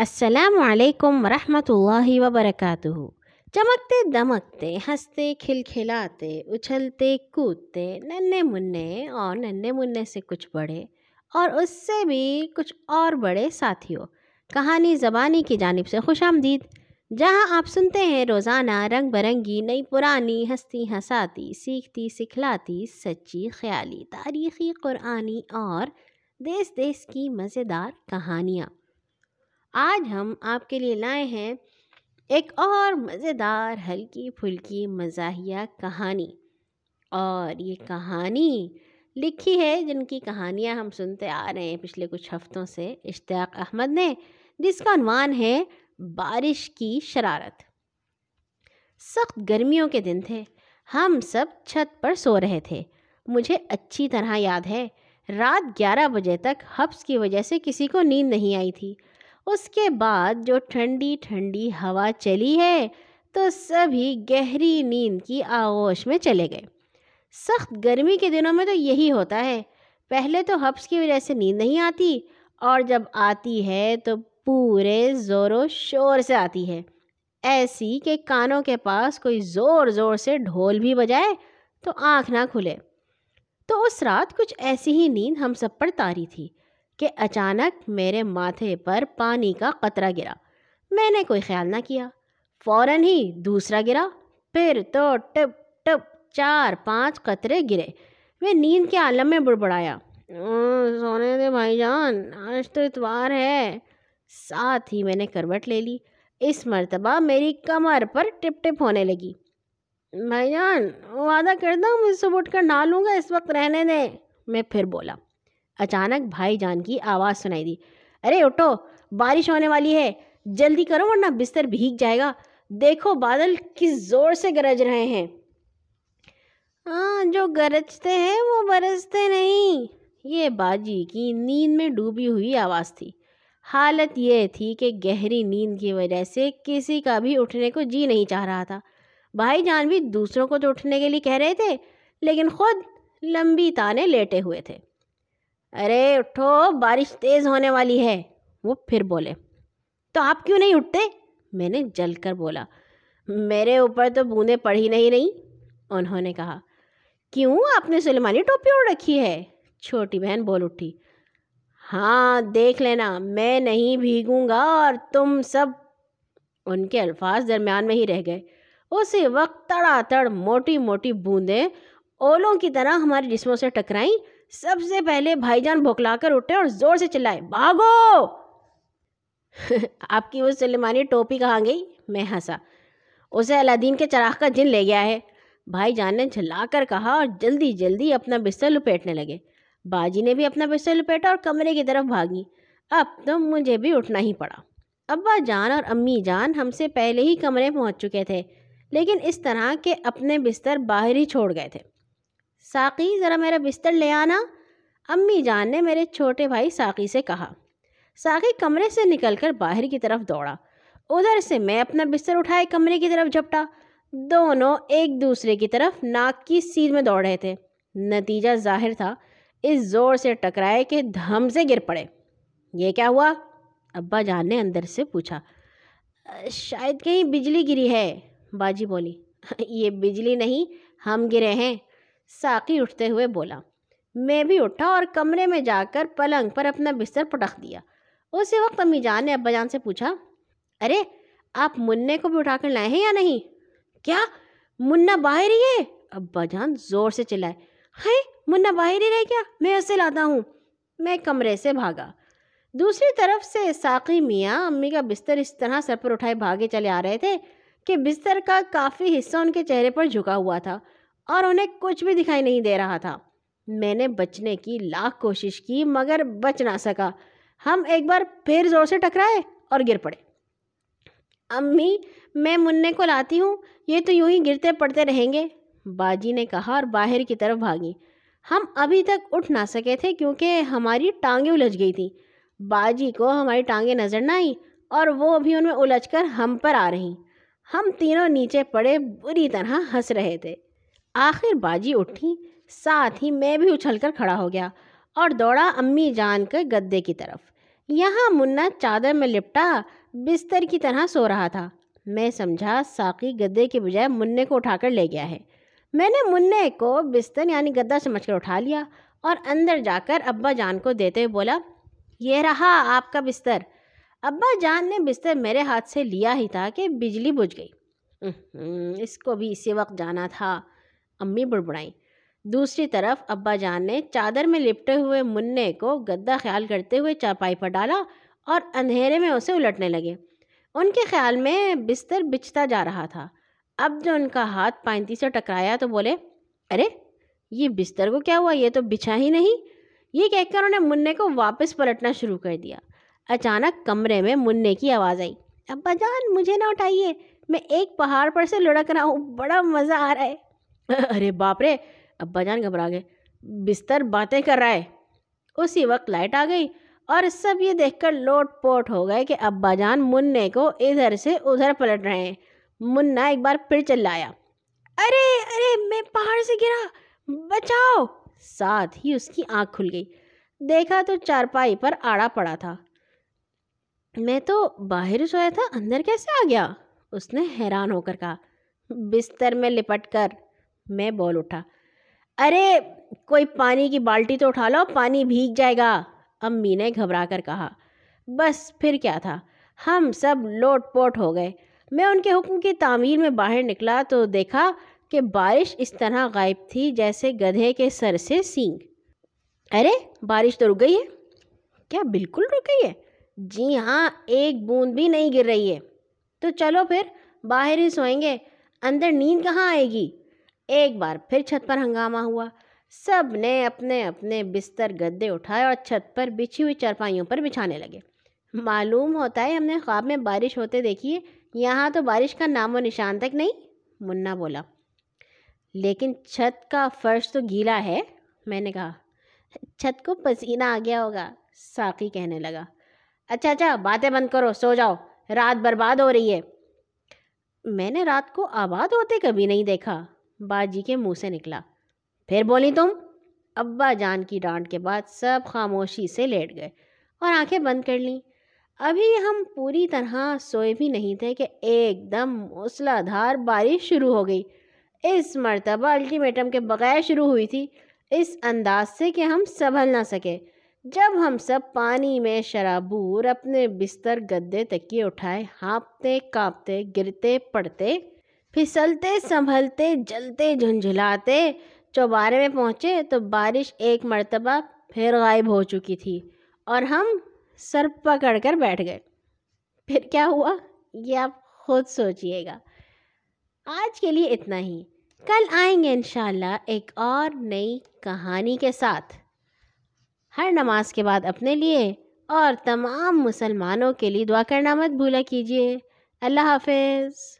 السلام علیکم ورحمۃ اللہ وبرکاتہ۔ چمکتے، دمکتے، ہنستے، کھلکھلاتے، اچھلتے، کودتے ننے منے اور ننے منے سے کچھ بڑے اور اس سے بھی کچھ اور بڑے ساتھیوں۔ کہانی زبانی کی جانب سے خوش آمدید۔ جہاں آپ سنتے ہیں، روزانہ رنگ برنگی، نئی پرانی ہستی ہساتی سیکھتی، سکھلاتی، سچی، خیالی، تاریخی، قرآنی اور دیس دیس کی مزیدار کہانیاں۔ آج ہم آپ کے لیے لائے ہیں ایک اور مزیدار ہلکی پھلکی مزاحیہ کہانی۔ اور یہ کہانی لکھی ہے جن کی کہانیاں ہم سنتے آ رہے ہیں پچھلے کچھ ہفتوں سے۔ اشتیاق احمد نے، جس کا عنوان ہے بارش کی شرارت۔ سخت گرمیوں کے دن تھے۔ ہم سب چھت پر سو رہے تھے۔ مجھے اچھی طرح یاد ہے، رات گیارہ بجے تک حفظ کی وجہ سے کسی کو نیند نہیں آئی تھی۔ اس کے بعد جو ٹھنڈی ٹھنڈی ہوا چلی ہے، تو سبھی گہری نیند کی آغوش میں چلے گئے۔ سخت گرمی کے دنوں میں تو یہی ہوتا ہے۔ پہلے تو حفظ کی وجہ سے نیند نہیں آتی، اور جب آتی ہے تو پورے زور و شور سے آتی ہے۔ ایسی کہ کانوں کے پاس کوئی زور زور سے ڈھول بھی بجائے تو آنکھ نہ کھلے۔ تو اس رات کچھ ایسی ہی نیند ہم سب پر تاری تھی۔ کہ اچانک میرے ماتھے پر پانی کا قطرہ گرا۔ میں نے کوئی خیال نہ کیا۔ فوراً ہی دوسرا گرا۔ پھر تو ٹپ ٹپ، چار، پانچ قطرے گرے۔ میں نیند کے عالم میں بڑبڑایا۔ سونے دے بھائی جان، آج تو اتوار ہے۔ ساتھ ہی میں نے کروٹ لے لی۔ اس مرتبہ میری کمر پر ٹپ ٹپ ہونے لگی۔ بھائی جان، وعدہ کرتا ہوں مجھ سے اٹھ کر نہ لوں گا، اس وقت رہنے دیں۔ میں پھر بولا۔ اچانک بھائی جان کی آواز سنائی دی۔ ارے اٹھو، بارش ہونے والی ہے، جلدی کرو ورنہ بستر بھیگ جائے گا۔ دیکھو بادل کس زور سے گرج رہے ہیں۔ ہاں جو گرجتے ہیں وہ برستے نہیں۔ یہ باجی کی نیند میں ڈوبی ہوئی آواز تھی۔ حالت یہ تھی کہ گہری نیند کی وجہ سے کسی کا بھی اٹھنے کو جی نہیں چاہ رہا تھا۔ بھائی جان بھی دوسروں کو تو اٹھنے کے لیے کہہ رہے تھے، لیکن خود لمبی تانے لیٹے ہوئے تھے۔ ارے اٹھو، بارش تیز ہونے والی ہے۔ وہ پھر بولے، تو آپ کیوں نہیں اٹھتے؟ میں نے جل کر بولا، میرے اوپر تو بوندیں پڑھی نہیں رہی انہوں نے کہا، کیوں؟ آپ نے سلیمانی ٹوپی اڑ رکھی ہے۔ چھوٹی بہن بول اٹھی ہاں دیکھ لینا، میں نہیں بھیگوں گا اور تم سب۔ ان کے الفاظ درمیان میں ہی رہ گئے۔ اسی وقت تڑا تڑ موٹی موٹی بوندیں اولوں کی طرح ہمارے جسموں سے ٹکرائیں۔ سب سے پہلے بھائی جان بھوکلا کر اٹھے اور زور سے چلائے، بھاگو! آپ کی وہ سلیمانی ٹوپی کہاں گئی؟ میں ہنسا۔ اسے الادین کے چراغ کا جن لے گیا ہے۔ بھائی جان نے جھلا کر کہا اور جلدی جلدی اپنا بستر لپیٹنے لگے۔ باجی نے بھی اپنا بستر لپیٹا اور کمرے کی طرف بھاگی۔ اب تو مجھے بھی اٹھنا ہی پڑا۔ ابا جان اور امی جان ہم سے پہلے ہی کمرے پہنچ چکے تھے، لیکن اس طرح کے اپنے بستر باہر ہی چھوڑ گئے تھے۔ ساقی، ذرا میرا بستر لے آنا۔ امی جان نے میرے چھوٹے بھائی ساقی سے کہا۔ ساقی کمرے سے نکل کر باہر کی طرف دوڑا۔ ادھر سے میں اپنا بستر اٹھائے کمرے کی طرف جھپٹا۔ دونوں ایک دوسرے کی طرف ناک کی سیدھ میں دوڑ رہے تھے۔ نتیجہ ظاہر تھا۔ اس زور سے ٹکرائے کہ دھم سے گر پڑے۔ یہ کیا ہوا؟ ابا جان نے اندر سے پوچھا۔ شاید کہیں بجلی گری ہے۔ باجی بولی، یہ بجلی نہیں، ہم گرے ہیں۔ ساقی اٹھتے ہوئے بولا، میں بھی اٹھا اور کمرے میں جا کر پلنگ پر اپنا بستر پٹخ دیا۔ اسی وقت امی جان نے ابا جان سے پوچھا، ارے، آپ منع کو بھی اٹھا کر لائے ہیں یا نہیں؟ کیا؟ منا باہر ہی ہے؟ ابا جان زور سے چلائے ہے منا باہر ہی رہ کیا میں اسے لاتا ہوں۔ میں کمرے سے بھاگا۔ دوسری طرف سے ساقی میاں امی کا بستر اس طرح سر پر اٹھائے بھاگے چلے آ رہے تھے کہ بستر کا کافی حصہ ان کے چہرے پر جھکا ہوا تھا۔ اور انہیں کچھ بھی دکھائی نہیں دے رہا تھا۔ میں نے بچنے کی لاکھ کوشش کی مگر بچ نہ سکا۔ ہم ایک بار پھر زور سے ٹکرائے اور گر پڑے۔ امی، میں منع کو لاتی ہوں، یہ تو یوں ہی گرتے پڑتے رہیں گے۔ باجی نے کہا اور باہر کی طرف بھاگی۔ ہم ابھی تک اٹھ نہ سکے تھے کیونکہ ہماری ٹانگیں الجھ گئی تھیں۔ باجی کو ہماری ٹانگیں نظر نہ آئیں اور وہ بھی ان میں الجھ کر ہم پر آ رہی۔ ہم تینوں نیچے پڑے بری طرح ہنس رہے تھے۔ آخر باجی اٹھی۔ ساتھ ہی میں بھی اچھل کر کھڑا ہو گیا اور دوڑا امی جان کے گدے کی طرف۔ یہاں منا چادر میں لپٹا، بستر کی طرح سو رہا تھا۔ میں سمجھا، ساقی گدے کے بجائے منع کو اٹھا کر لے گیا ہے۔ میں نے منع کو بستر یعنی گدا سمجھ کر اٹھا لیا اور اندر جا کر ابا جان کو دیتے ہوئے بولا، یہ رہا آپ کا بستر۔ ابا جان نے بستر میرے ہاتھ سے لیا ہی تھا کہ بجلی بجھ گئی۔ اس کو بھی اسی وقت جانا تھا۔ امی بڑبڑائیں۔ دوسری طرف ابا جان نے چادر میں لپٹے ہوئے منع کو گدا خیال کرتے ہوئے چارپائی پر ڈالا اور اندھیرے میں اسے الٹنے لگے۔ ان کے خیال میں بستر بچتا جا رہا تھا۔ اب جو ان کا ہاتھ پائنتی سے ٹکرایا تو بولے، ارے، یہ بستر کو کیا ہوا؟ یہ تو بچھا ہی نہیں۔ یہ کہہ کر انہیں منع کو واپس پلٹنا شروع کر دیا۔ اچانک کمرے میں منع کی آواز آئی۔ ابا جان، مجھے نہ اٹھائیے، میں ایک پہاڑ پر سے لڑک رہا ہوں، بڑا مزہ آ رہا ہے۔ ارے باپ رے، ابا جان گھبرا گئے۔ بستر باتیں کر رہا ہے۔ اسی وقت لائٹ آ گئی اور سب یہ دیکھ کر لوٹ پوٹ ہو گئے کہ ابا جان منع کو ادھر سے ادھر پلٹ رہے ہیں۔ منا ایک بار پھر چلایا۔ ارے ارے، میں پہاڑ سے گرا۔ بچاؤ۔ ساتھ ہی اس کی آنکھ کھل گئی۔ دیکھا تو چارپائی پر آڑا پڑا تھا۔ میں تو باہر سویا تھا، اندر کیسے آ گیا؟ اس نے حیران ہو کر کہا۔ بستر میں لپٹ کر۔ میں بول اٹھا۔ ارے، کوئی پانی کی بالٹی تو اٹھا لو پانی بھیگ جائے گا۔ امی نے گھبرا کر کہا۔ بس پھر کیا تھا؟ ہم سب لوٹ پوٹ ہو گئے۔ میں ان کے حکم کی تعمیر میں باہر نکلا تو دیکھا کہ بارش اس طرح غائب تھی جیسے گدھے کے سر سے سینگ۔ ارے، بارش تو رک گئی ہے۔ کیا بالکل رک گئی ہے؟ جی ہاں ایک بوند بھی نہیں گر رہی ہے۔ تو چلو پھر، باہر ہی سوئیں گے۔ اندر نیند کہاں آئے گی؟ ایک بار پھر چھت پر ہنگامہ ہوا۔ سب نے اپنے اپنے بستر گدے اٹھائے اور چھت پر بچھی ہوئی چرپائیوں پر بچھانے لگے۔ معلوم ہوتا ہے ہم نے خواب میں بارش ہوتے دیکھی ہے یہاں تو بارش کا نام و نشان تک نہیں، منا بولا۔ لیکن چھت کا فرش تو گیلا ہے، میں نے کہا۔ چھت کو پسینہ آ گیا ہوگا، ساقی کہنے لگا۔ اچھا اچھا باتیں بند کرو، سو جاؤ، رات برباد ہو رہی ہے۔ میں نے رات کو آباد ہوتے کبھی نہیں دیکھا۔ باجی کے منہ سے نکلا۔ پھر بولی، تم ابا جان کی ڈانٹ کے بعد سب خاموشی سے لیٹ گئے اور آنکھیں بند کر لیں۔ ابھی ہم پوری طرح سوئے بھی نہیں تھے کہ ایک دم موسلا دھار بارش شروع ہو گئی۔ اس مرتبہ الٹیمیٹم کے بغیر شروع ہوئی تھی۔ اس انداز سے کہ ہم سنبھل نہ سکے۔ جب ہم سب پانی میں شرابور اپنے بستر گدے تکیے اٹھائے، ہانپتے، کانپتے، گرتے پڑتے پھسلتے، سنبھلتے، جلتے، جھنجھلاتے چوبارے میں پہنچے تو بارش ایک مرتبہ پھر غائب ہو چکی تھی اور ہم سر پکڑ کر بیٹھ گئے۔ پھر کیا ہوا؟ یہ آپ خود سوچئے گا۔ آج کے لیے اتنا ہی۔ کل آئیں گے انشاءاللہ ایک اور نئی کہانی کے ساتھ۔ ہر نماز کے بعد اپنے لیے اور تمام مسلمانوں کے لیے دعا کرنا مت بھولا کیجیے۔ اللہ حافظ۔